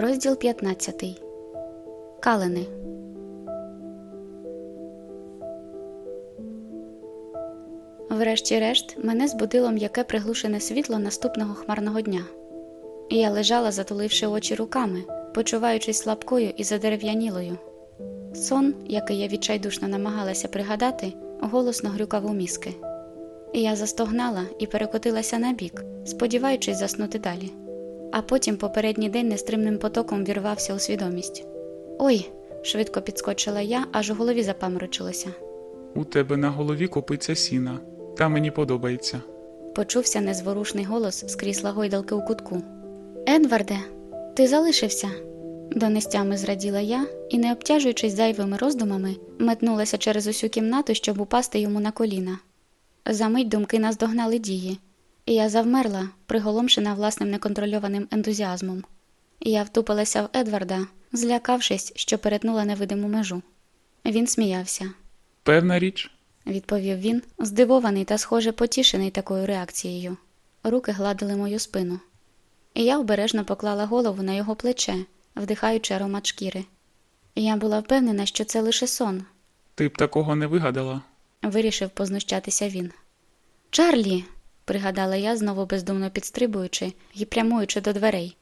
Розділ 15. Калини. Врешті-решт мене збудило м'яке приглушене світло наступного хмарного дня. Я лежала, затуливши очі руками, почуваючись слабкою і задерев'янілою. Сон, який я відчайдушно намагалася пригадати, голосно грюкав у мізки. Я застогнала і перекотилася на бік, сподіваючись заснути далі. А потім попередній день нестримним потоком вірвався у свідомість. Ой, швидко підскочила я, аж у голові запаморочилося. У тебе на голові копиться сіна, та мені подобається. Почувся незворушний голос з крісла гойдалки у кутку. Едварде, ти залишився? Донестями зраділа я і, не обтяжуючись зайвими роздумами, метнулася через усю кімнату, щоб упасти йому на коліна. Замить думки наздогнали дії, і я завмерла, приголомшена власним неконтрольованим ентузіазмом. Я втупилася в Едварда, злякавшись, що перетнула невидиму межу. Він сміявся, Певна річ, відповів він, здивований та, схоже, потішений такою реакцією. Руки гладили мою спину. І я обережно поклала голову на його плече, вдихаючи аромат шкіри. Я була впевнена, що це лише сон, ти б такого не вигадала. вирішив познущатися він. Чарлі, пригадала я, знову бездумно підстрибуючи і прямуючи до дверей.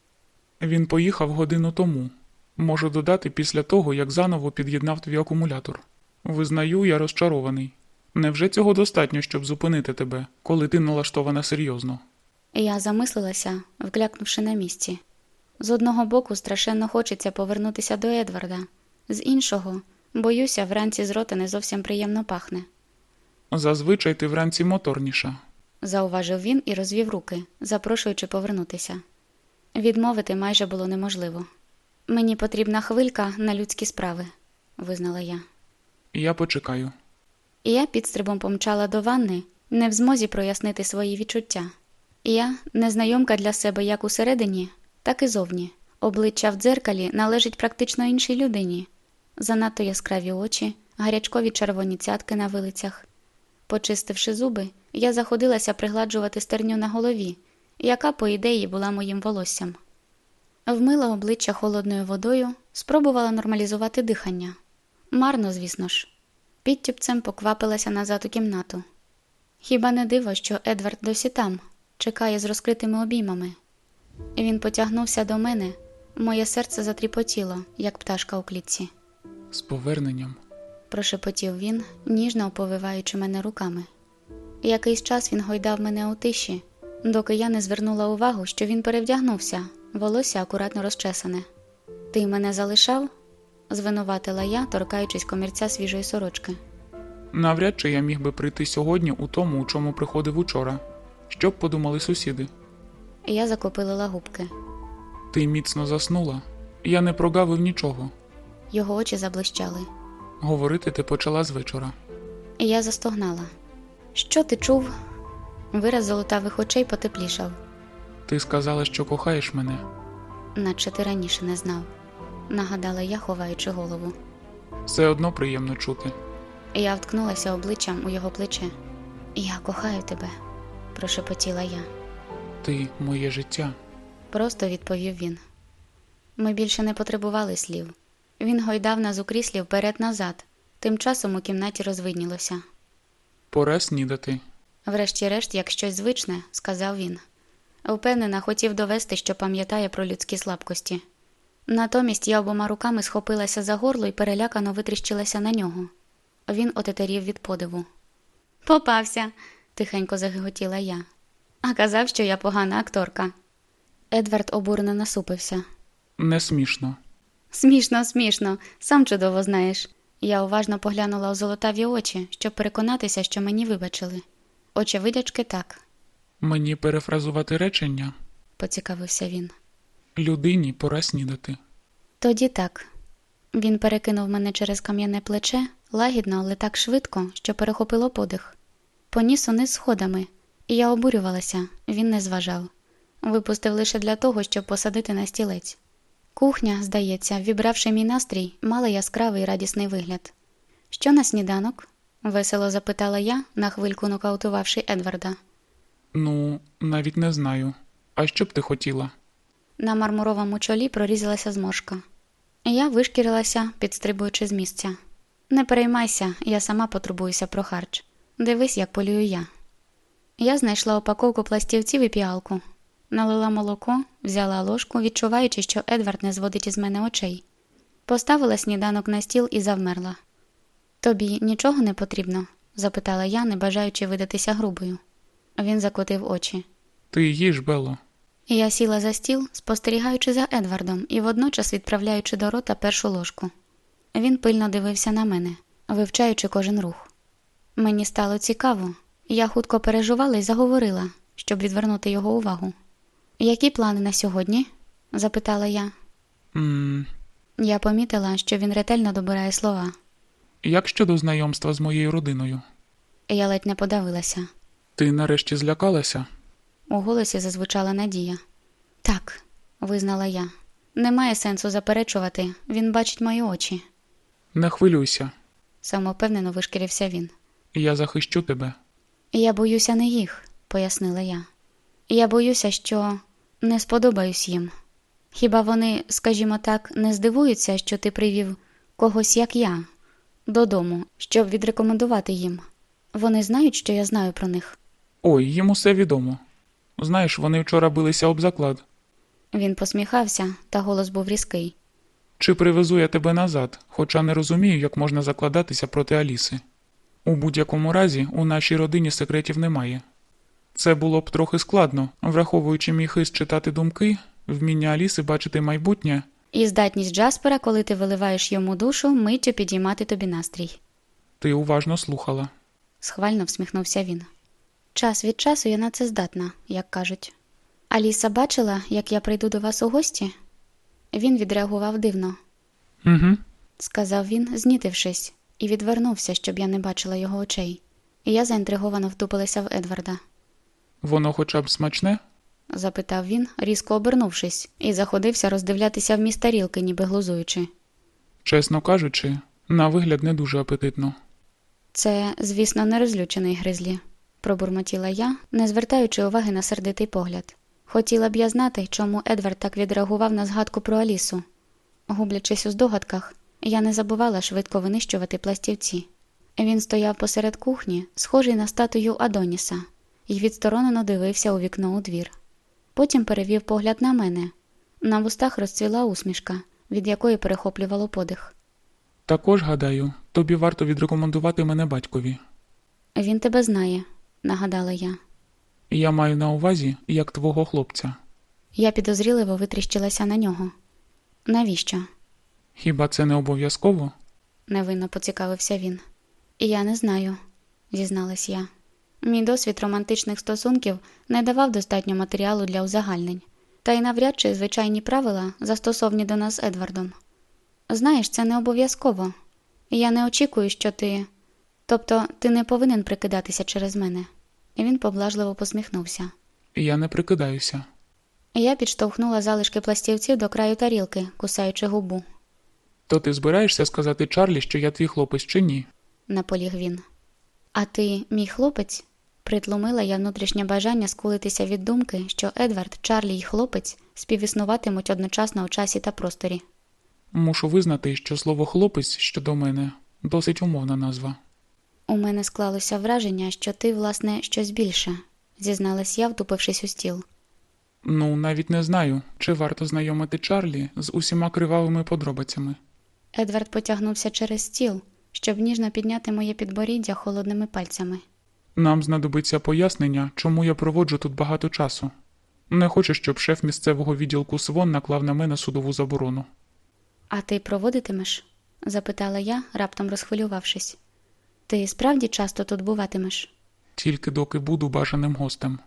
Він поїхав годину тому. Можу додати після того, як заново під'єднав твій акумулятор. Визнаю, я розчарований. Невже цього достатньо, щоб зупинити тебе, коли ти налаштована серйозно? Я замислилася, вклякнувши на місці. З одного боку, страшенно хочеться повернутися до Едварда, з іншого, боюся, вранці з рота не зовсім приємно пахне, Зазвичай ти вранці моторніша. Зауважив він і розвів руки, запрошуючи повернутися. Відмовити майже було неможливо. Мені потрібна хвилька на людські справи, визнала я. Я почекаю. І я підстрибом помчала до ванни, не в змозі прояснити свої відчуття. Я незнайомка для себе як усередині, так і зовні. Обличчя в дзеркалі належить практично іншій людині. Занадто яскраві очі, гарячкові червоні цятки на вилицях. Почистивши зуби, я заходилася пригладжувати стерню на голові, яка, по ідеї, була моїм волоссям. Вмила обличчя холодною водою, спробувала нормалізувати дихання. Марно, звісно ж. Підтюпцем поквапилася назад у кімнату. Хіба не диво, що Едвард досі там, чекає з розкритими обіймами. Він потягнувся до мене, моє серце затріпотіло, як пташка у клітці. З поверненням. Прошепотів він, ніжно оповиваючи мене руками. Якийсь час він гойдав мене у тиші, доки я не звернула увагу, що він перевдягнувся, волосся акуратно розчесане. Ти мене залишав? звинуватила я, торкаючись комірця свіжої сорочки. Навряд чи я міг би прийти сьогодні у тому, у чому приходив учора. Що б подумали сусіди? Я закопилила губки. Ти міцно заснула. Я не прогавив нічого. Його очі заблищали. Говорити ти почала з вечора. Я застогнала. Що ти чув? Вираз золотавих очей потеплішав, Ти сказала, що кохаєш мене. наче ти раніше не знав, нагадала я, ховаючи голову. Все одно приємно чути. Я вткнулася обличчям у його плече. Я кохаю тебе, прошепотіла я. Ти моє життя. Просто відповів він. Ми більше не потребували слів. Він гойдав нас у кріслі вперед-назад, тим часом у кімнаті розвиднілося. Пора снідати. Врешті-решт, як щось звичне, сказав він. Впевнена, хотів довести, що пам'ятає про людські слабкості. Натомість я обома руками схопилася за горло і перелякано витріщилася на нього. Він отетерів від подиву. Попався, тихенько загиготіла я. А казав, що я погана акторка. Едвард обурено насупився. Не смішно. Смішно, смішно, сам чудово знаєш. Я уважно поглянула у золотаві очі, щоб переконатися, що мені вибачили. Очевидячки так, Мені перефразувати речення. поцікавився він. Людині пора снідати. Тоді так. Він перекинув мене через кам'яне плече, лагідно, але так швидко, що перехопило подих. Поніс униз сходами, і я обурювалася, він не зважав. Випустив лише для того, щоб посадити на стілець. Кухня, здається, вібравши мій настрій, мала яскравий радісний вигляд. Що на сніданок? весело запитала я, на хвильку нокаутувавши Едварда. Ну, навіть не знаю. А що б ти хотіла? На мармуровому чолі прорізалася зморшка. Я вишкірилася, підстрибуючи з місця. Не переймайся, я сама потурбуюся про харч. Дивись, як полюю я. Я знайшла упаковку пластівців і піалку, налила молоко, взяла ложку, відчуваючи, що Едвард не зводить із мене очей. Поставила сніданок на стіл і завмерла. Тобі нічого не потрібно? запитала я, не бажаючи видатися грубою. Він закотив очі. Ти їж, Бело. Я сіла за стіл, спостерігаючи за Едвардом і водночас відправляючи до рота першу ложку. Він пильно дивився на мене, вивчаючи кожен рух. Мені стало цікаво, я хутко переживала і заговорила, щоб відвернути його увагу. Які плани на сьогодні? запитала я. м Я помітила, що він ретельно добирає слова. як щодо знайомства з моєю родиною? Я ледь не подавилася. Ти нарешті злякалася? У голосі зазвучала надія. Так, визнала я. Немає сенсу заперечувати, він бачить мої очі. Не хвилюйся, самовпевнено вишкірився він. я захищу тебе. Я боюся не їх, пояснила я. Я боюся, що не сподобаюсь їм. Хіба вони, скажімо так, не здивуються, що ти привів когось, як я, додому, щоб відрекомендувати їм. Вони знають, що я знаю про них. Ой, їм усе відомо. Знаєш, вони вчора билися об заклад. Він посміхався, та голос був різкий. Чи привезу я тебе назад, хоча не розумію, як можна закладатися проти Аліси. У будь-якому разі у нашій родині секретів немає. Це було б трохи складно, враховуючи мій хист читати думки, вміння Аліси бачити майбутнє. І здатність Джаспера, коли ти виливаєш йому душу, миттю підіймати тобі настрій. Ти уважно слухала. схвально всміхнувся він. Час від часу я на це здатна, як кажуть. Аліса бачила, як я прийду до вас у гості? Він відреагував дивно, Угу. сказав він, знітившись, і відвернувся, щоб я не бачила його очей. І я заінтриговано втупилася в Едварда. Воно хоча б смачне? запитав він, різко обернувшись, і заходився роздивлятися в міст тарілки, ніби глузуючи. Чесно кажучи, на вигляд не дуже апетитно. Це, звісно, не розлючений гризлі, пробурмотіла я, не звертаючи уваги на сердитий погляд. Хотіла б я знати, чому Едвард так відреагував на згадку про Алісу. Гублячись у здогадках, я не забувала швидко винищувати пластівці. Він стояв посеред кухні, схожий на статую Адоніса, і відсторонено дивився у вікно у двір. Потім перевів погляд на мене. На вустах розцвіла усмішка, від якої перехоплювало подих. Також, гадаю, тобі варто відрекомендувати мене батькові. Він тебе знає, нагадала я. Я маю на увазі як твого хлопця. Я підозріливо витріщилася на нього. Навіщо? Хіба це не обов'язково? невинно поцікавився він. Я не знаю, зізналась я. Мій досвід романтичних стосунків не давав достатньо матеріалу для узагальнень, та й навряд чи звичайні правила застосовні до нас Едвардом. Знаєш, це не обов'язково. Я не очікую, що ти. Тобто ти не повинен прикидатися через мене. І він поблажливо посміхнувся. Я не прикидаюся. Я підштовхнула залишки пластівців до краю тарілки, кусаючи губу. То ти збираєшся сказати Чарлі, що я твій хлопець чи ні? наполіг він. А ти, мій хлопець? Притлумила я внутрішнє бажання скулитися від думки, що Едвард, Чарлі й хлопець співіснуватимуть одночасно у часі та просторі. Мушу визнати, що слово хлопець щодо мене досить умовна назва. У мене склалося враження, що ти, власне, щось більше, зізналась я, втупившись у стіл. Ну, навіть не знаю, чи варто знайомити Чарлі з усіма кривавими подробицями. Едвард потягнувся через стіл, щоб ніжно підняти моє підборіддя холодними пальцями. Нам знадобиться пояснення, чому я проводжу тут багато часу. Не хочу, щоб шеф місцевого відділку СВОН наклав на мене судову заборону. А ти проводитимеш? запитала я, раптом розхвилювавшись. Ти справді часто тут буватимеш? Тільки доки буду бажаним гостем.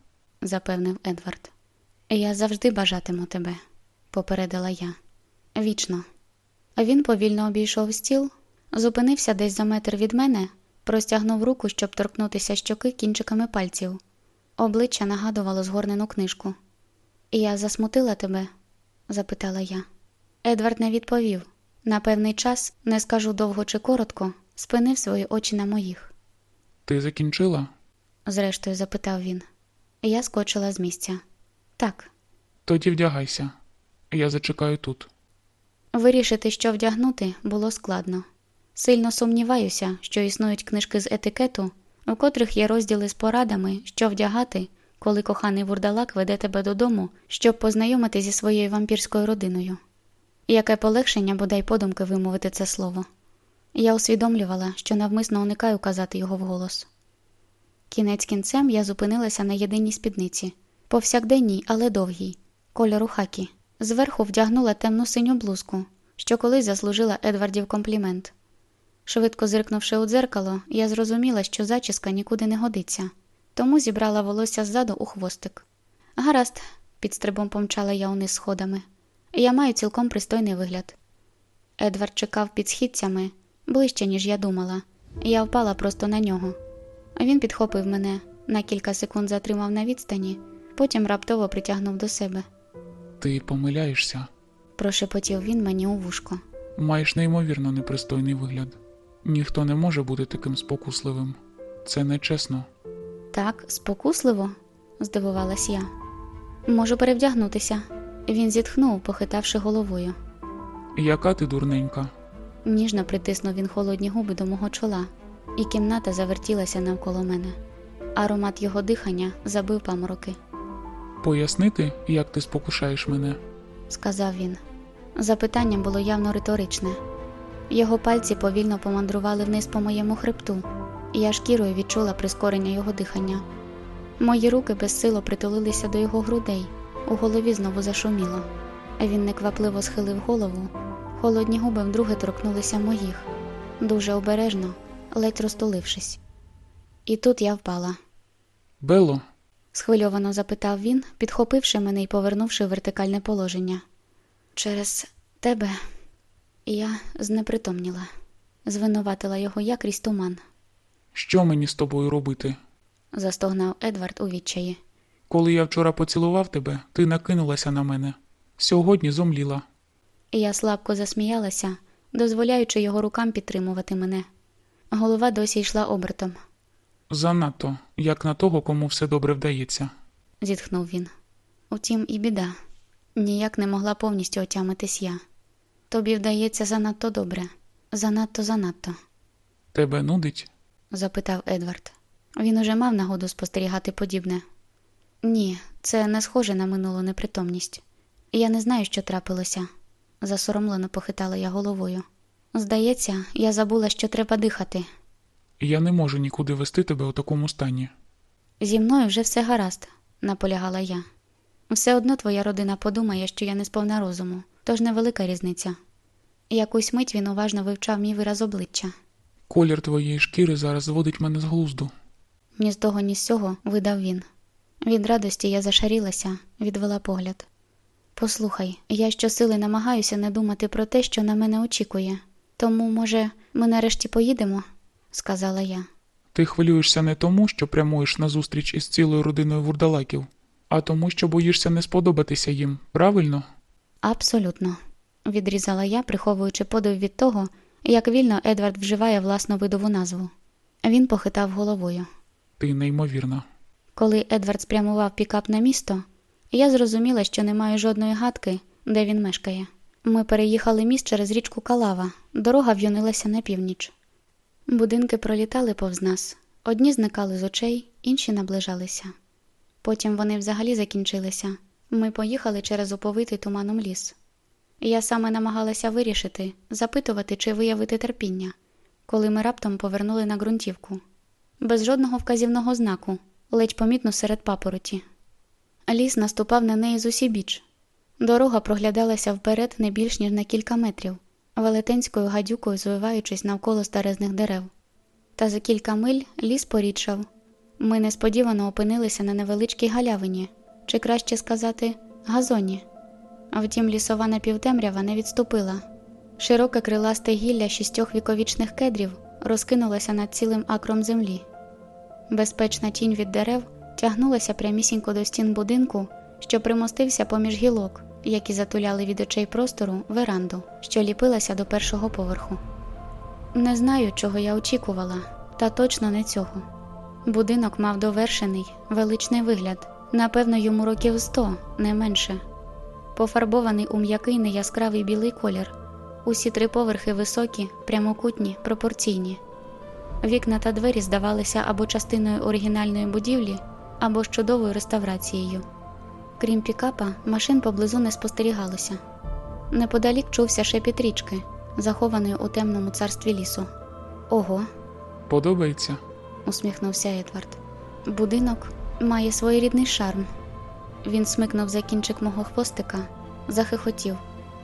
запевнив Едвард. Я завжди бажатиму тебе, попередила я. Вічно. Він повільно обійшов стіл, зупинився десь за метр від мене, простягнув руку, щоб торкнутися щоки кінчиками пальців. Обличчя нагадувало згорнену книжку. Я засмутила тебе? запитала я. Едвард не відповів. На певний час, не скажу довго чи коротко, спинив свої очі на моїх. Ти закінчила? зрештою запитав він. Я скочила з місця. Так, Тоді вдягайся. Я зачекаю тут. Вирішити, що вдягнути, було складно. Сильно сумніваюся, що існують книжки з етикету, у котрих є розділи з порадами, що вдягати, коли коханий вурдалак веде тебе додому, щоб познайомити зі своєю вампірською родиною. Яке полегшення бодай подумки вимовити це слово. Я усвідомлювала, що навмисно уникаю казати його вголос. Кінець кінцем я зупинилася на єдиній спідниці, повсякденній, але довгій, кольору хакі. Зверху вдягнула темну синю блузку, що колись заслужила Едвардів комплімент. Швидко зиркнувши у дзеркало, я зрозуміла, що зачіска нікуди не годиться, тому зібрала волосся ззаду у хвостик. Гаразд, під стрибом помчала я униз сходами. Я маю цілком пристойний вигляд. Едвард чекав під східцями ближче, ніж я думала. Я впала просто на нього. Він підхопив мене, на кілька секунд затримав на відстані, потім раптово притягнув до себе. Ти помиляєшся. Прошепотів він мені у вушко. Маєш неймовірно непристойний вигляд. Ніхто не може бути таким спокусливим. Це нечесно. Так, спокусливо, здивувалась я. Можу перевдягнутися. Він зітхнув, похитавши головою. Яка ти дурненька? Ніжно притиснув він холодні губи до мого чола, і кімната завертілася навколо мене. Аромат його дихання забив памороки, Пояснити, як ти спокушаєш мене? сказав він. Запитання було явно риторичне. Його пальці повільно помандрували вниз по моєму хребту, і я шкірою відчула прискорення його дихання. Мої руки безсило притулилися до його грудей, у голові знову зашуміло. Він неквапливо схилив голову, холодні губи вдруге торкнулися моїх, дуже обережно, ледь розтулившись. І тут я впала. Бело, схвильовано запитав він, підхопивши мене і повернувши в вертикальне положення. Через тебе я знепритомніла, звинуватила його я крізь туман, що мені з тобою робити? застогнав Едвард у відчаї. Коли я вчора поцілував тебе, ти накинулася на мене. Сьогодні зомліла. Я слабко засміялася, дозволяючи його рукам підтримувати мене. Голова досі йшла обертом, Занадто, як на того, кому все добре вдається. зітхнув він. Утім, і біда. Ніяк не могла повністю отямитись я. Тобі вдається занадто добре, занадто занадто. Тебе нудить? запитав Едвард. Він уже мав нагоду спостерігати подібне. Ні, це не схоже на минулу непритомність. Я не знаю, що трапилося, засоромлено похитала я головою. Здається, я забула, що треба дихати. Я не можу нікуди вести тебе у такому стані. Зі мною вже все гаразд, наполягала я. Все одно твоя родина подумає, що я не сповна розуму, тож невелика різниця. Якусь мить він уважно вивчав мій вираз обличчя. Колір твоєї шкіри зараз зводить мене з глузду. Ні з того, ні з сього видав він. Від радості я зашарілася, відвела погляд. Послухай, я щосили намагаюся не думати про те, що на мене очікує. Тому, може, ми нарешті поїдемо, сказала я. Ти хвилюєшся не тому, що прямуєш на зустріч із цілою родиною вурдалаків, а тому, що боїшся не сподобатися їм, правильно? Абсолютно, відрізала я, приховуючи подив від того, як вільно Едвард вживає власну видову назву. Він похитав головою. Ти неймовірна. Коли Едвард спрямував пікап на місто, я зрозуміла, що не маю жодної гадки, де він мешкає. Ми переїхали міст через річку Калава, дорога в'юнилася на північ. Будинки пролітали повз нас, одні зникали з очей, інші наближалися. Потім вони взагалі закінчилися. Ми поїхали через оповитий туманом ліс. Я саме намагалася вирішити, запитувати чи виявити терпіння, коли ми раптом повернули на ґрунтівку. Без жодного вказівного знаку, ледь помітно серед папороті. Ліс наступав на неї з усібіч. Дорога проглядалася вперед не більш ніж на кілька метрів, велетенською гадюкою звиваючись навколо старезних дерев. Та за кілька миль ліс порідшав. Ми несподівано опинилися на невеличкій галявині, чи краще сказати, газоні. Втім, лісова напівтемрява не відступила. Широке криласте гілля шістьох віковічних кедрів розкинулося над цілим акром землі. Безпечна тінь від дерев тягнулася прямісінько до стін будинку, що примостився поміж гілок, які затуляли від очей простору веранду, що ліпилася до першого поверху. Не знаю, чого я очікувала, та точно не цього. Будинок мав довершений, величний вигляд, напевно, йому років сто, не менше. пофарбований у м'який неяскравий білий колір. Усі три поверхи високі, прямокутні, пропорційні. Вікна та двері здавалися або частиною оригінальної будівлі, або ж чудовою реставрацією. Крім пікапа, машин поблизу не спостерігалося. Неподалік чувся шепіт річки, захованої у темному царстві лісу. Ого, Подобається? усміхнувся Едвард. Будинок має своєрідний шарм. Він смикнув за кінчик мого хвостика, захихотів,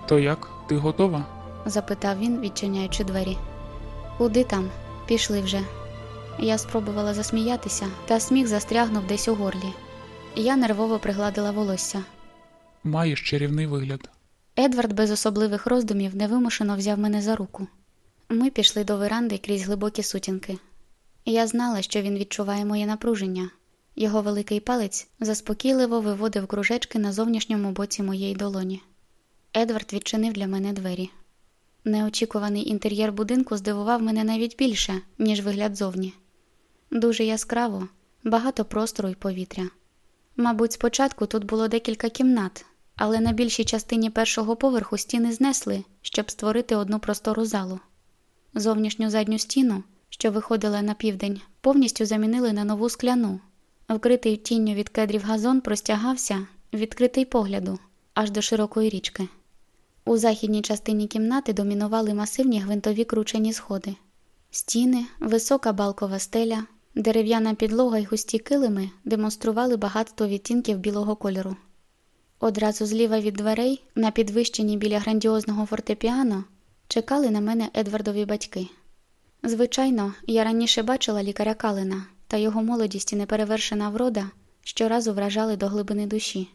То як? Ти готова? запитав він, відчиняючи двері. Куди там? Пішли вже. Я спробувала засміятися, та сміх застрягнув десь у горлі. Я нервово пригладила волосся. Маєш чарівний вигляд. Едвард без особливих роздумів невимушено взяв мене за руку. Ми пішли до веранди крізь глибокі сутінки. Я знала, що він відчуває моє напруження. Його великий палець заспокійливо виводив кружечки на зовнішньому боці моєї долоні. Едвард відчинив для мене двері. Неочікуваний інтер'єр будинку здивував мене навіть більше, ніж вигляд зовні. Дуже яскраво, багато простору й повітря. Мабуть, спочатку тут було декілька кімнат, але на більшій частині першого поверху стіни знесли, щоб створити одну простору залу. Зовнішню задню стіну, що виходила на південь, повністю замінили на нову скляну. Вкритий тінню від кедрів газон простягався, відкритий погляду, аж до широкої річки. У західній частині кімнати домінували масивні гвинтові кручені сходи. Стіни, висока балкова стеля, дерев'яна підлога й густі килими демонстрували багатство відтінків білого кольору. Одразу зліва від дверей, на підвищенні біля грандіозного фортепіано, чекали на мене Едвардові батьки. Звичайно, я раніше бачила лікаря Калина, та його молодість і неперевершена врода щоразу вражали до глибини душі.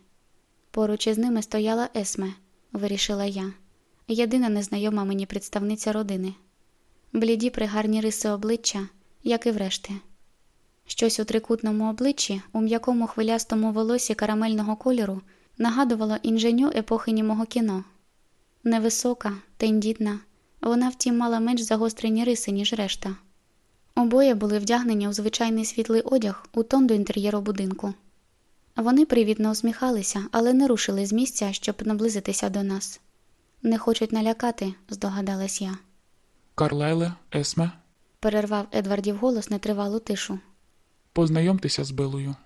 Поруч із ними стояла Есме, вирішила я, єдина незнайома мені представниця родини. Бліді пригарні риси обличчя, як і врешті. Щось у трикутному обличчі, у м'якому хвилястому волосі карамельного кольору нагадувало інженю епохи німого кіно. Невисока, тендітна, вона втім мала менш загострені риси, ніж решта. Обоє були вдягнені у звичайний світлий одяг у тон до інтер'єру будинку. Вони привітно усміхалися, але не рушили з місця, щоб наблизитися до нас. Не хочуть налякати, здогадалась я. Карлайле, Есме, Перервав Едвардів голос нетривалу тишу. познайомтеся з Белою.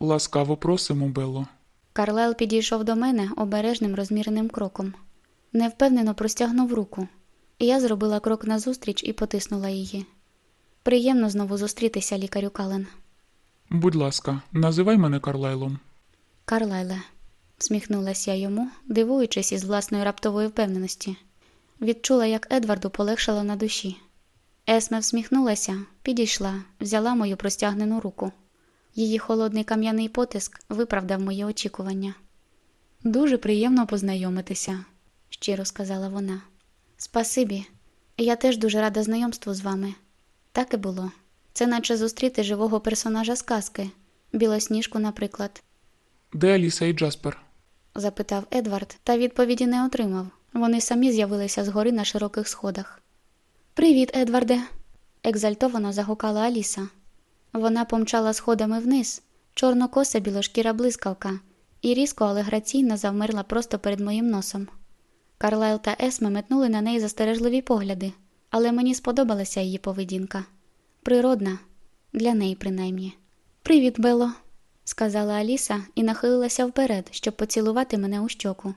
Ласкаво просимо, Бело. Карлайл підійшов до мене обережним розміреним кроком. Невпевнено простягнув руку, я зробила крок назустріч і потиснула її. Приємно знову зустрітися, лікарю Кален. Будь ласка, називай мене Карлайлом. Карлайле, всміхнулася я йому, дивуючись із власної раптової впевненості. Відчула, як Едварду полегшало на душі. Есме всміхнулася, підійшла, взяла мою простягнену руку. Її холодний кам'яний потиск виправдав мої очікування. Дуже приємно познайомитися, щиро сказала вона. Спасибі, я теж дуже рада знайомству з вами. Так і було. Це наче зустріти живого персонажа сказки, білосніжку, наприклад, Де Аліса і Джаспер? запитав Едвард, та відповіді не отримав. Вони самі з'явилися згори на широких сходах. Привіт, Едварде, екзальтовано загукала Аліса. Вона помчала сходами вниз, чорнокоса білошкіра блискавка, і різко, але граційно завмерла просто перед моїм носом. Карлайл та Есме метнули на неї застережливі погляди, але мені сподобалася її поведінка. Природна, для неї принаймні. Привіт, Бело, сказала Аліса і нахилилася вперед, щоб поцілувати мене у щоку.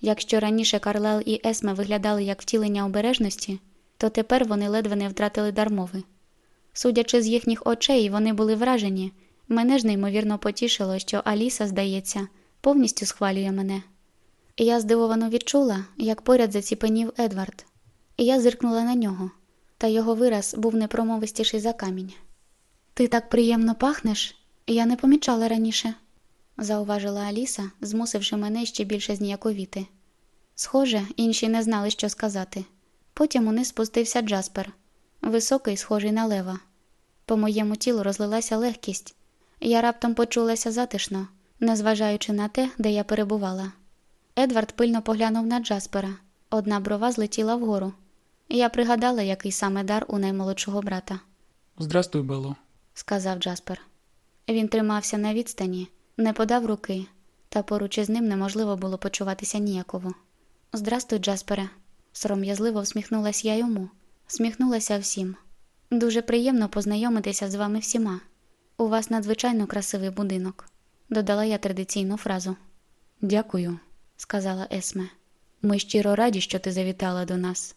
Якщо раніше Карлайл і Есме виглядали як втілення обережності, то тепер вони ледве не втратили дармови. Судячи з їхніх очей, вони були вражені. Мене ж неймовірно потішило, що Аліса, здається, повністю схвалює мене. Я здивовано відчула, як поряд заціпенів Едвард, і я зиркнула на нього, та його вираз був непромовистіший за камінь. Ти так приємно пахнеш, я не помічала раніше, зауважила Аліса, змусивши мене ще більше зніяковіти. Схоже, інші не знали, що сказати. Потім униз спустився Джаспер, високий, схожий на лева. По моєму тілу розлилася легкість, я раптом почулася затишно, незважаючи на те, де я перебувала. Едвард пильно поглянув на Джаспера, одна брова злетіла вгору. Я пригадала, який саме дар у наймолодшого брата, Здрастуй, Бело. сказав Джаспер. Він тримався на відстані, не подав руки, та поруч із ним неможливо було почуватися ніяково. Здрастуй, Джаспере, сором'язливо всміхнулася я йому, всміхнулася всім. Дуже приємно познайомитися з вами всіма. У вас надзвичайно красивий будинок, додала я традиційну фразу. Дякую, сказала Есме. Ми щиро раді, що ти завітала до нас.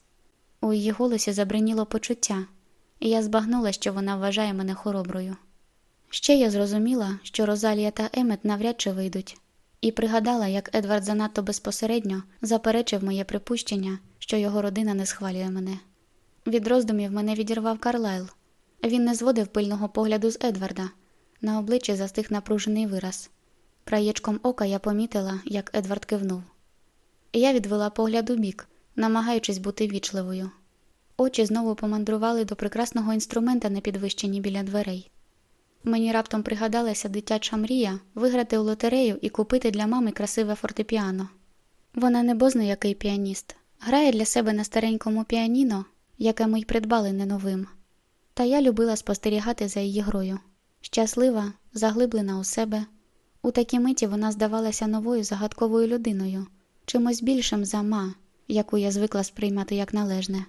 У її голосі забриніло почуття, і я збагнула, що вона вважає мене хороброю. Ще я зрозуміла, що Розалія та Емет навряд чи вийдуть, і пригадала, як Едвард занадто безпосередньо заперечив моє припущення, що його родина не схвалює мене. Від роздумів мене відірвав Карлайл. Він не зводив пильного погляду з Едварда. На обличчі застиг напружений вираз. Краєчком ока я помітила, як Едвард кивнув. Я відвела погляд у бік, намагаючись бути вічливою. Очі знову помандрували до прекрасного інструмента на підвищенні біля дверей. Мені раптом пригадалася дитяча мрія виграти у лотерею і купити для мами красиве фортепіано. Вона не бозна який піаніст, грає для себе на старенькому піаніно, яке ми й придбали не новим. Та я любила спостерігати за її грою. Щаслива, заглиблена у себе. У такій миті вона здавалася новою загадковою людиною, чимось більшим за ма, яку я звикла сприймати як належне.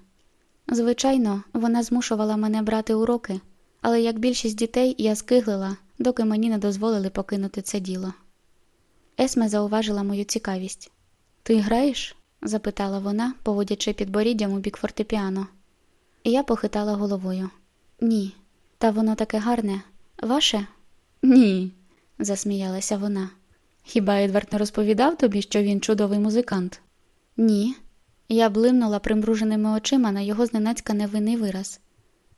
Звичайно, вона змушувала мене брати уроки, але як більшість дітей я скиглила, доки мені не дозволили покинути це діло. Есме зауважила мою цікавість. Ти граєш? запитала вона, поводячи підборіддям у бік фортепіано. Я похитала головою. Ні, та воно таке гарне. Ваше? Ні, засміялася вона. Хіба Едвард не розповідав тобі, що він чудовий музикант? Ні. Я блимнула примруженими очима на його зненацька невинний вираз.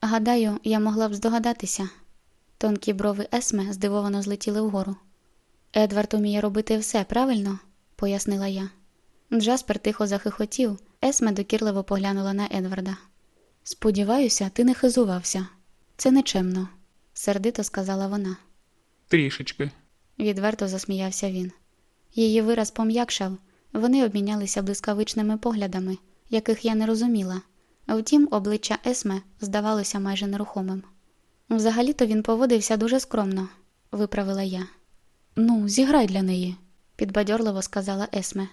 Гадаю, я могла б здогадатися. Тонкі брови Есме здивовано злетіли вгору. Едвард уміє робити все правильно, пояснила я. Джаспер тихо захихотів, Есме докірливо поглянула на Едварда. Сподіваюся, ти не хизувався. Це нечемно, сердито сказала вона. Трішечки. Відверто засміявся він. Її вираз пом'якшав, вони обмінялися блискавичними поглядами, яких я не розуміла. Втім, обличчя Есме здавалося майже нерухомим. Взагалі-то він поводився дуже скромно, виправила я. Ну, зіграй для неї, підбадьорливо сказала Есме,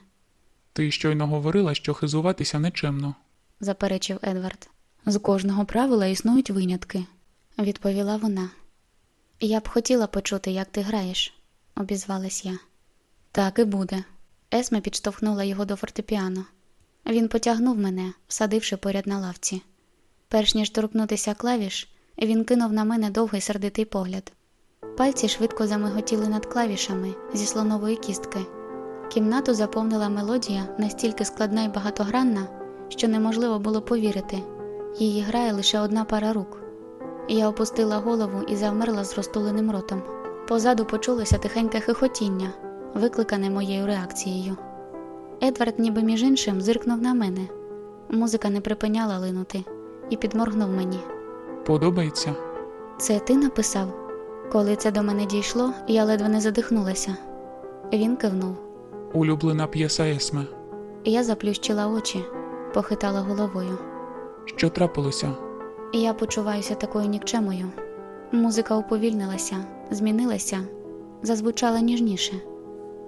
Ти щойно говорила, що хизуватися нечемно. заперечив Едвард. З кожного правила існують винятки, відповіла вона. Я б хотіла почути, як ти граєш, обізвалась я. Так і буде. Есме підштовхнула його до фортепіано. Він потягнув мене, всадивши поряд на лавці. Перш ніж торкнутися клавіш, він кинув на мене довгий сердитий погляд. Пальці швидко замиготіли над клавішами зі слонової кістки. Кімнату заповнила мелодія настільки складна і багатогранна, що неможливо було повірити. Її грає лише одна пара рук. Я опустила голову і завмерла з розтуленим ротом. Позаду почулося тихеньке хихотіння, викликане моєю реакцією. Едвард, ніби між іншим, зиркнув на мене. Музика не припиняла линути і підморгнув мені. Подобається? Це ти написав? Коли це до мене дійшло, я ледве не задихнулася. Він кивнув. Улюблена п'єса Есме. Я заплющила очі, похитала головою. Що трапилося? Я почуваюся такою нікчемою. Музика уповільнилася, змінилася, зазвучала ніжніше.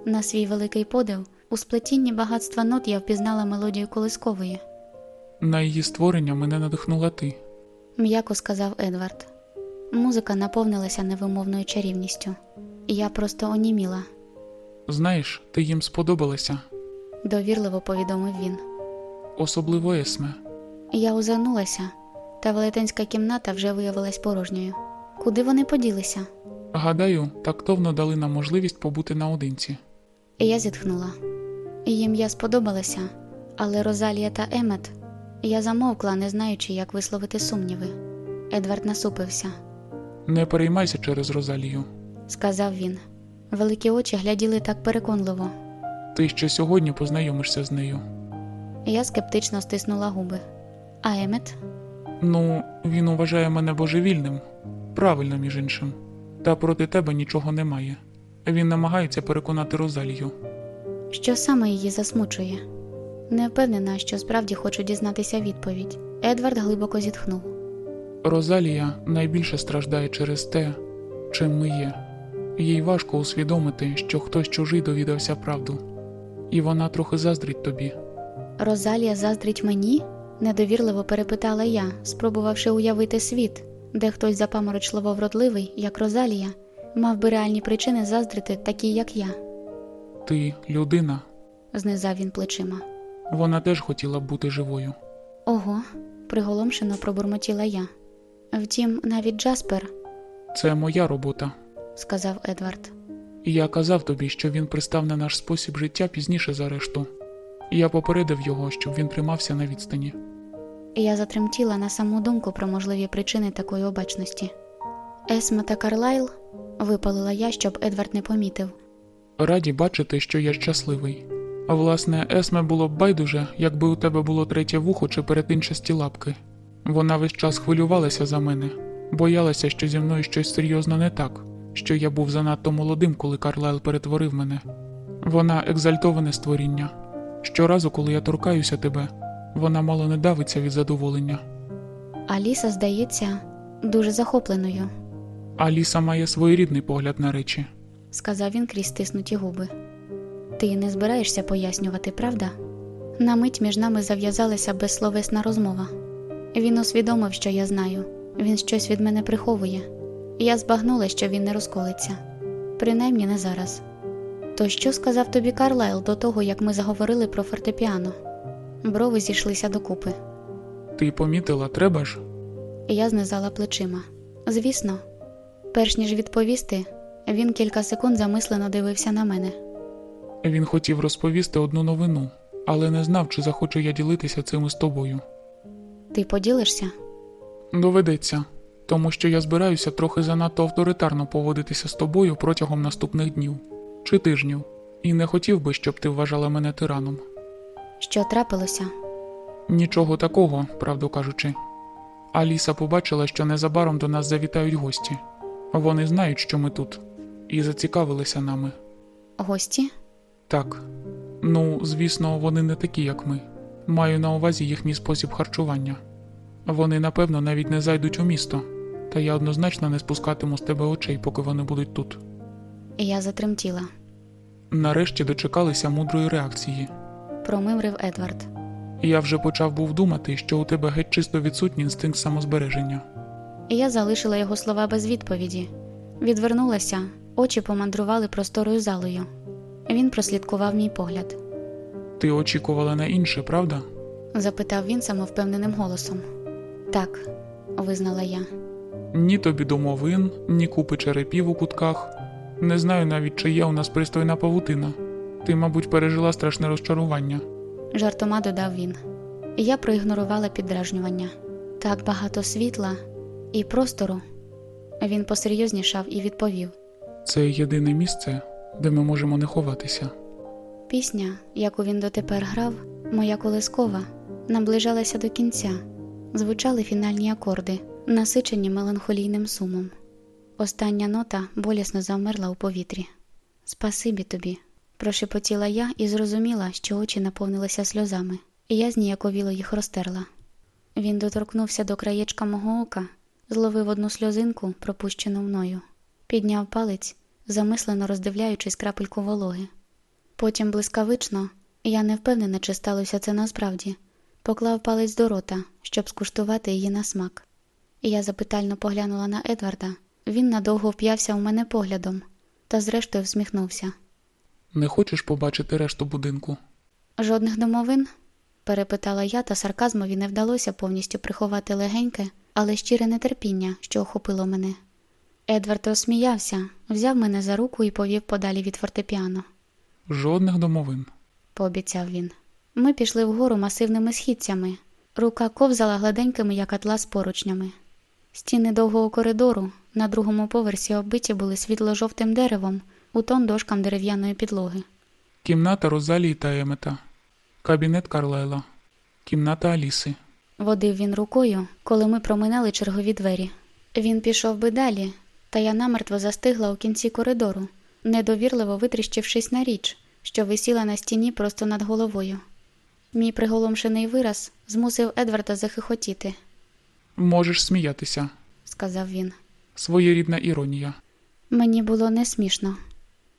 На свій великий подив, у сплетінні багатства нот я впізнала мелодію колискової, На її створення мене надихнула ти. м'яко сказав Едвард. Музика наповнилася невимовною чарівністю. Я просто оніміла, Знаєш, ти їм сподобалася, довірливо повідомив він. особливо Есме. Я озирнулася, та велетенська кімната вже виявилась порожньою. Куди вони поділися? Гадаю, тактовно дали нам можливість побути наодинці. І я зітхнула. Їм я сподобалася, але Розалія та Емет я замовкла, не знаючи, як висловити сумніви. Едвард насупився, Не переймайся через Розалію. сказав він. Великі очі гляділи так переконливо. Ти ще сьогодні познайомишся з нею. Я скептично стиснула губи. А Емет? Ну, він вважає мене божевільним, правильно, між іншим. Та проти тебе нічого немає. Він намагається переконати Розалію. Що саме її засмучує? Не впевнена, що справді хочу дізнатися відповідь. Едвард глибоко зітхнув. Розалія найбільше страждає через те, чим ми є. Їй важко усвідомити, що хтось чужий довідався правду, і вона трохи заздрить тобі. Розалія заздрить мені? недовірливо перепитала я, спробувавши уявити світ, де хтось запаморочливо вродливий, як Розалія, мав би реальні причини заздрити такі, як я, Ти людина, знизав він плечима. вона теж хотіла б бути живою. Ого, приголомшено пробурмотіла я. Втім, навіть Джаспер, Це моя робота. сказав Едвард. Я казав тобі, що він пристав на наш спосіб життя пізніше за решту. Я попередив його, щоб він тримався на відстані. Я затремтіла на саму думку про можливі причини такої обачності. Есма та Карлайл випалила я, щоб Едвард не помітив. Раді бачити, що я щасливий. А власне, Есме було б байдуже, якби у тебе було третє вухо чи перетинчасті лапки. Вона весь час хвилювалася за мене, боялася, що зі мною щось серйозно не так, що я був занадто молодим, коли Карлайл перетворив мене. Вона екзальтоване створіння. Щоразу, коли я торкаюся тебе, вона мало не давиться від задоволення. Аліса здається дуже захопленою, Аліса має своєрідний погляд на речі. сказав він крізь стиснуті губи. Ти не збираєшся пояснювати, правда? На мить між нами зав'язалася безсловесна розмова. Він усвідомив, що я знаю, він щось від мене приховує. Я збагнула, що він не розколиться, принаймні не зараз. То що сказав тобі Карлайл до того, як ми заговорили про фортепіано? Брови зійшлися докупи. Ти помітила, треба ж? Я знизала плечима. Звісно, перш ніж відповісти, він кілька секунд замислено дивився на мене. Він хотів розповісти одну новину, але не знав, чи захочу я ділитися цим із тобою. Ти поділишся? Доведеться, тому що я збираюся трохи занадто авторитарно поводитися з тобою протягом наступних днів чи тижнів, і не хотів би, щоб ти вважала мене тираном. Що трапилося? Нічого такого, правду кажучи. Аліса побачила, що незабаром до нас завітають гості. Вони знають, що ми тут, і зацікавилися нами. Гості? Так. Ну, звісно, вони не такі, як ми. Маю на увазі їхній спосіб харчування. Вони, напевно, навіть не зайдуть у місто, та я однозначно не спускатиму з тебе очей, поки вони будуть тут. Я затремтіла, Нарешті дочекалися мудрої реакції. промимрив Едвард. Я вже почав був думати, що у тебе геть чисто відсутній інстинкт самозбереження. Я залишила його слова без відповіді. Відвернулася, очі помандрували просторою залою. Він прослідкував мій погляд. Ти очікувала на інше, правда? Запитав він самовпевненим голосом. Так, визнала я. Ні тобі домовин, ні купи черепів у кутках. Не знаю навіть, чи є у нас пристойна павутина. Ти, мабуть, пережила страшне розчарування. жартома додав він. Я проігнорувала піддражнювання. Так багато світла і простору. Він посерйознішав і відповів: Це єдине місце, де ми можемо не ховатися. пісня, яку він дотепер грав, моя колискова, наближалася до кінця. Звучали фінальні акорди, насичені меланхолійним сумом. Остання нота болісно завмерла у повітрі. Спасибі тобі, прошепотіла я і зрозуміла, що очі наповнилися сльозами, і я зніяковіло їх розтерла. Він доторкнувся до краєчка мого ока, зловив одну сльозинку, пропущену мною, підняв палець, замислено роздивляючись крапельку вологи. Потім блискавично, я не впевнена, чи сталося це насправді, поклав палець до рота, щоб скуштувати її на смак. Я запитально поглянула на Едварда. Він надовго вп'явся у мене поглядом та зрештою всміхнувся. Не хочеш побачити решту будинку? Жодних домовин? перепитала я, та сарказмові не вдалося повністю приховати легеньке, але щире нетерпіння, що охопило мене. Едвард розсміявся, взяв мене за руку і повів подалі від фортепіано. Жодних домовин. пообіцяв він. Ми пішли вгору масивними східцями. Рука ковзала гладенькими, як атлас поручнями. Стіни довгого коридору на другому поверсі оббиті були світло-жовтим деревом у тон дошкам дерев'яної підлоги. Кімната Розалії та Емета. Кабінет Карлайла. Кімната Аліси. Водив він рукою, коли ми проминали чергові двері. Він пішов би далі, та я намертво застигла у кінці коридору, недовірливо витріщившись на річ, що висіла на стіні просто над головою. Мій приголомшений вираз змусив Едварда захихотіти, Можеш сміятися. сказав він. Своєрідна іронія. Мені було не смішно.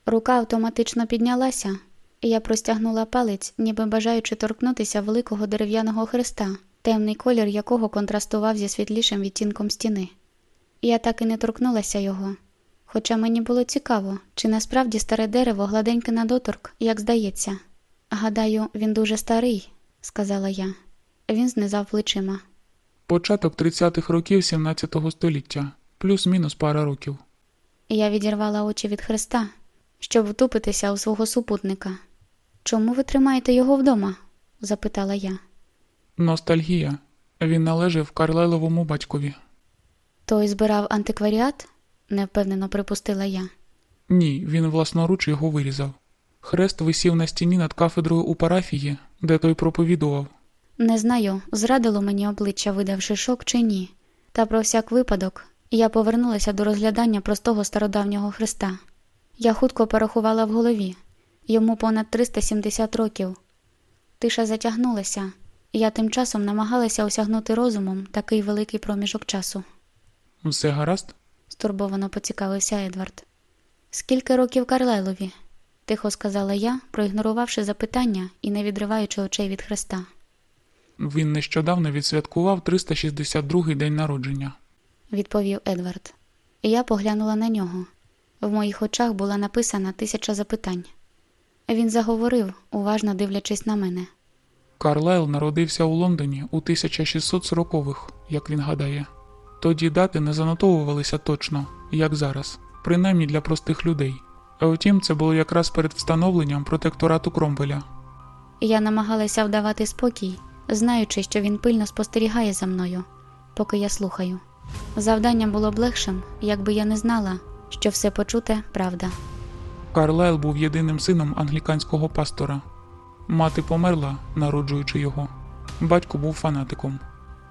Рука автоматично піднялася, і я простягнула палець, ніби бажаючи торкнутися великого дерев'яного хреста, темний колір якого контрастував зі світлішим відтінком стіни. Я так і не торкнулася його, хоча мені було цікаво, чи насправді старе дерево гладеньке на доторк, як здається. Гадаю, він дуже старий, сказала я. Він знизав плечима. Початок 30-х років 17-го століття, плюс-мінус пара років. Я відірвала очі від хреста, щоб втупитися у свого супутника. Чому ви тримаєте його вдома? запитала я. Ностальгія. Він належав Карлайловому батькові. Той збирав антикваріат? невпевнено припустила я. Ні, він власноруч його вирізав. Хрест висів на стіні над кафедрою у парафії, де той проповідував. Не знаю, зрадило мені обличчя, видавши шок чи ні. Та про всяк випадок я повернулася до розглядання простого стародавнього хреста. Я хутко порахувала в голові йому понад 370 років. Тиша затягнулася, я тим часом намагалася осягнути розумом такий великий проміжок часу. Все гаразд? стурбовано поцікавився Едвард. Скільки років Карлайлові? тихо сказала я, проігнорувавши запитання і не відриваючи очей від хреста. Він нещодавно відсвяткував 362-й день народження. відповів Едвард. Я поглянула на нього. В моїх очах була написана тисяча запитань. Він заговорив, уважно дивлячись на мене. Карлайл народився у Лондоні у 1640-х, як він гадає. Тоді дати не занотовувалися точно, як зараз, принаймні для простих людей. А втім, це було якраз перед встановленням протекторату Кромвеля. Я намагалася вдавати спокій, знаючи, що він пильно спостерігає за мною, поки я слухаю. Завдання було б легшим, якби я не знала, що все почуте правда. Карлайл був єдиним сином англіканського пастора. Мати померла, народжуючи його. Батько був фанатиком.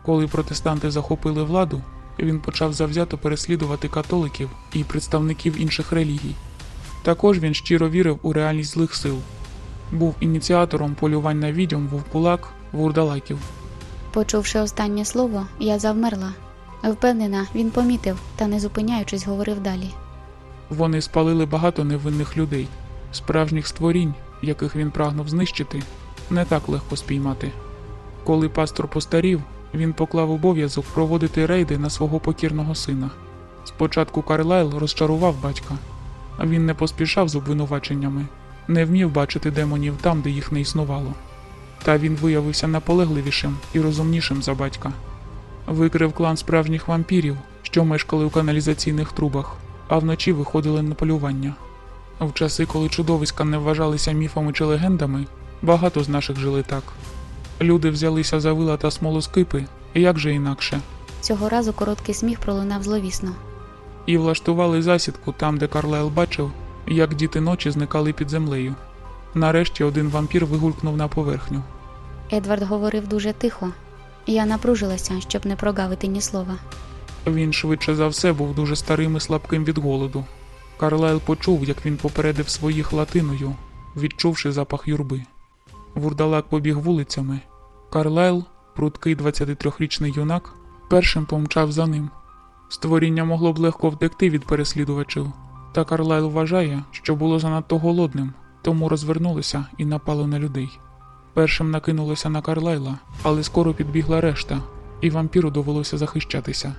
Коли протестанти захопили владу, він почав завзято переслідувати католиків і представників інших релігій. Також він щиро вірив у реальність злих сил, був ініціатором полювань на відьом, вовкулак, вурдалаків. Почувши останнє слово, я завмерла. Впевнена, він помітив та, не зупиняючись, говорив далі. Вони спалили багато невинних людей, справжніх створінь, яких він прагнув знищити, не так легко спіймати. Коли пастор постарів, він поклав обов'язок проводити рейди на свого покірного сина. Спочатку Карлайл розчарував батька, він не поспішав з обвинуваченнями, не вмів бачити демонів там, де їх не існувало. Та він виявився наполегливішим і розумнішим за батька. Викрив клан справжніх вампірів, що мешкали у каналізаційних трубах, а вночі виходили на полювання. В часи, коли чудовиська не вважалися міфами чи легендами, багато з наших жили так. Люди взялися за вила та смолоскипи, як же інакше, Цього разу короткий сміх пролунав зловісно. і влаштували засідку там, де Карлайл бачив, як діти ночі зникали під землею. Нарешті один вампір вигулькнув на поверхню. Едвард говорив дуже тихо, я напружилася, щоб не прогавити ні слова. Він швидше за все був дуже старим і слабким від голоду. Карлайл почув, як він попередив своїх латиною, відчувши запах юрби. Вурдалак побіг вулицями. Карлайл, прудкий 23-річний юнак, першим помчав за ним. Створіння могло б легко втекти від переслідувачів, та Карлайл вважає, що було занадто голодним, тому розвернулося і напало на людей. Першим накинулося на Карлайла, але скоро підбігла решта, і вампіру довелося захищатися.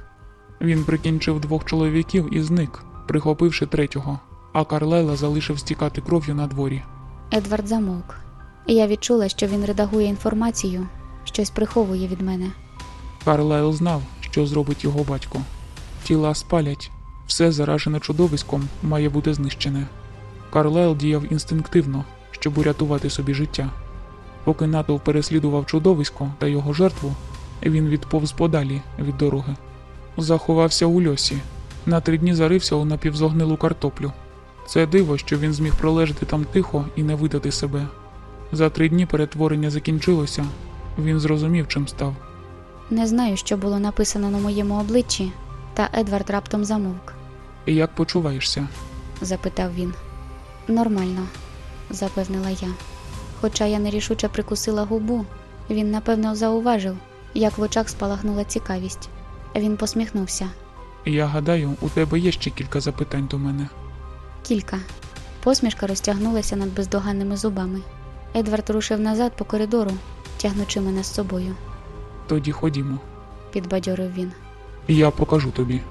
Він прикінчив двох чоловіків і зник, прихопивши третього, а Карлайла залишив стікати кров'ю на дворі. Едвард замовк, я відчула, що він редагує інформацію, щось приховує від мене. Карлайл знав, що зробить його батько. Тіла спалять, все заражене чудовиськом має бути знищене. Карлайл діяв інстинктивно, щоб урятувати собі життя. Поки натовп переслідував чудовисько та його жертву, він відповз подалі від дороги. Заховався у льосі, на три дні зарився у напівзогнилу картоплю. Це диво, що він зміг пролежати там тихо і не видати себе. За три дні перетворення закінчилося, він зрозумів, чим став. Не знаю, що було написано на моєму обличчі, та Едвард раптом замовк, І як почуваєшся? запитав він. Нормально, запевнила я. Хоча я нерішуче прикусила губу, він напевно зауважив, як в очах спалахнула цікавість. Він посміхнувся. Я гадаю, у тебе є ще кілька запитань до мене. Кілька. Посмішка розтягнулася над бездоганними зубами. Едвард рушив назад по коридору, тягнучи мене з собою, Тоді ходімо. підбадьорив він. Я покажу тобі.